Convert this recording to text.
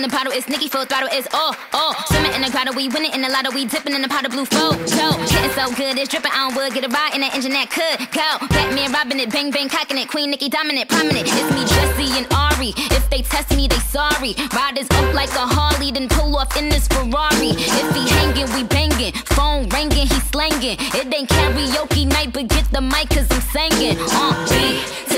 In the bottle, it's Nicki full throttle, it's all, all. Swimming in the grotto, we winning in the lotto, we dipping in the pot of blue flow. Yo, getting so good, it's dripping on wood, get a ride in that engine that could go. Batman robbing it, bang bang cocking it, Queen Nicki dominant, prominent. It's me, Jesse and Ari. If they test me, they sorry. Riders up like a Harley, then pull off in this Ferrari. If he hanging, we banging. Phone ringing, he slanging. It ain't karaoke night, but get the mic, cause I'm singing. Uh.